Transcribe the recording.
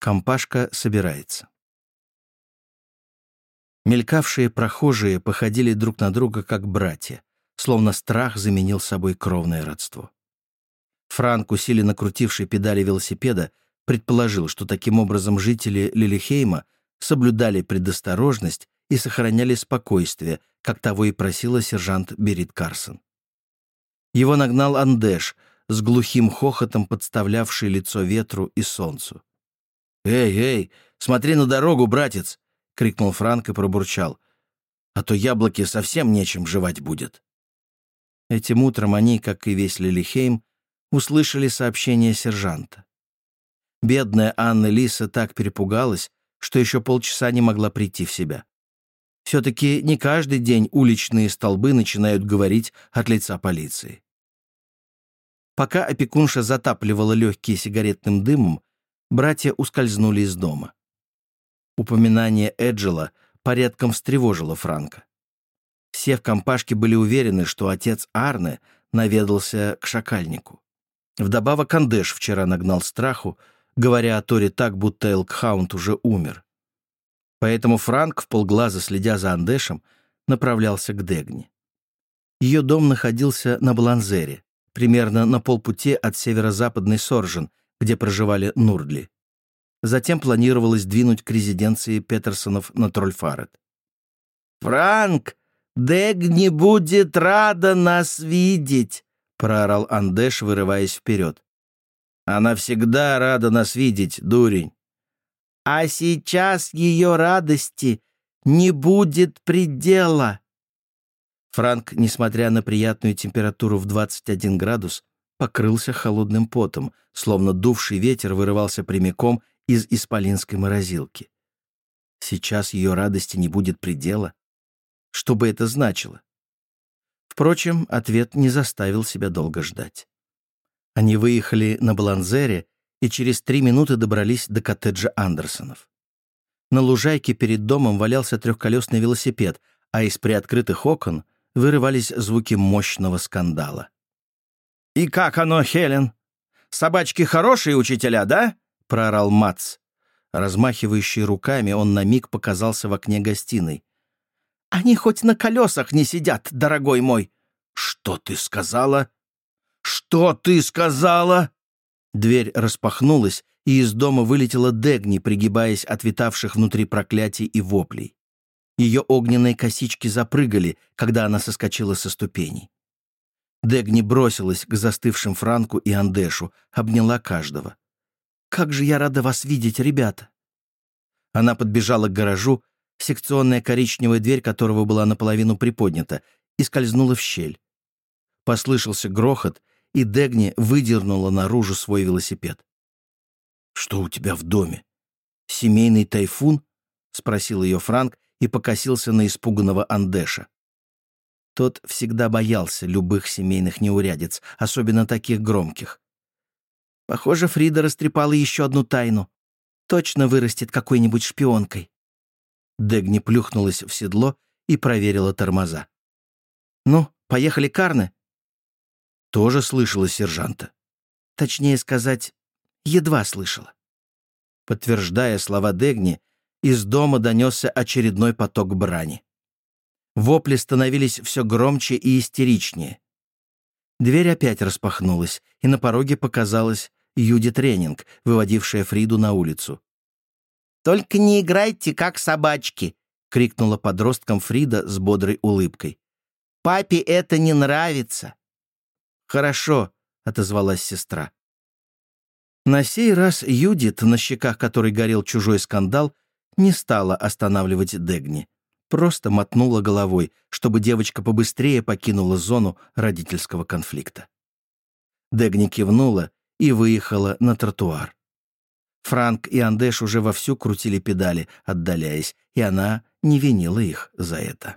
Компашка собирается. Мелькавшие прохожие походили друг на друга как братья, словно страх заменил собой кровное родство. Франк, усиленно крутивший педали велосипеда, предположил, что таким образом жители Лилихейма соблюдали предосторожность и сохраняли спокойствие, как того и просила сержант Берит Карсон. Его нагнал Андеш, с глухим хохотом подставлявший лицо ветру и солнцу. «Эй, эй, смотри на дорогу, братец!» — крикнул Франк и пробурчал. «А то яблоки совсем нечем жевать будет». Этим утром они, как и весь Лилихейм, услышали сообщение сержанта. Бедная Анна Лиса так перепугалась, что еще полчаса не могла прийти в себя. Все-таки не каждый день уличные столбы начинают говорить от лица полиции. Пока опекунша затапливала легкие сигаретным дымом, братья ускользнули из дома. Упоминание Эджела порядком встревожило Франка. Все в компашке были уверены, что отец Арне наведался к шакальнику. Вдобавок Кандеш вчера нагнал страху, говоря о Торе так, будто Элкхаунд уже умер. Поэтому Франк, полглаза следя за Андешем, направлялся к Дегни. Ее дом находился на Бланзере, примерно на полпути от северо-западной Соржен, где проживали Нурдли. Затем планировалось двинуть к резиденции Петерсонов на Трольфарет. «Франк, Дегни будет рада нас видеть!» — проорал Андеш, вырываясь вперед. «Она всегда рада нас видеть, дурень!» «А сейчас ее радости не будет предела!» Франк, несмотря на приятную температуру в 21 градус, покрылся холодным потом, словно дувший ветер вырывался прямиком из исполинской морозилки. Сейчас ее радости не будет предела. Что бы это значило? Впрочем, ответ не заставил себя долго ждать. Они выехали на Баланзере и через три минуты добрались до коттеджа Андерсонов. На лужайке перед домом валялся трехколесный велосипед, а из приоткрытых окон вырывались звуки мощного скандала. «И как оно, Хелен? Собачки хорошие учителя, да?» — проорал Мац. Размахивающий руками, он на миг показался в окне гостиной. «Они хоть на колесах не сидят, дорогой мой!» «Что ты сказала?» «Что ты сказала?» Дверь распахнулась, и из дома вылетела Дегни, пригибаясь от витавших внутри проклятий и воплей. Ее огненные косички запрыгали, когда она соскочила со ступеней. Дегни бросилась к застывшим Франку и Андешу, обняла каждого. «Как же я рада вас видеть, ребята!» Она подбежала к гаражу, секционная коричневая дверь которого была наполовину приподнята, и скользнула в щель. Послышался грохот, и Дегни выдернула наружу свой велосипед. «Что у тебя в доме? Семейный тайфун?» — спросил ее Франк и покосился на испуганного Андеша. Тот всегда боялся любых семейных неурядиц, особенно таких громких. Похоже, Фрида растрепала еще одну тайну. Точно вырастет какой-нибудь шпионкой. Дегни плюхнулась в седло и проверила тормоза. «Ну, поехали, Карны?» Тоже слышала сержанта. Точнее сказать, едва слышала. Подтверждая слова Дегни, из дома донесся очередной поток брани. Вопли становились все громче и истеричнее. Дверь опять распахнулась, и на пороге показалась Юди Тренинг, выводившая Фриду на улицу. «Только не играйте, как собачки!» — крикнула подросткам Фрида с бодрой улыбкой. «Папе это не нравится!» «Хорошо», — отозвалась сестра. На сей раз Юдит, на щеках которой горел чужой скандал, не стала останавливать Дегни. Просто мотнула головой, чтобы девочка побыстрее покинула зону родительского конфликта. Дегни кивнула и выехала на тротуар. Франк и Андеш уже вовсю крутили педали, отдаляясь, и она не винила их за это.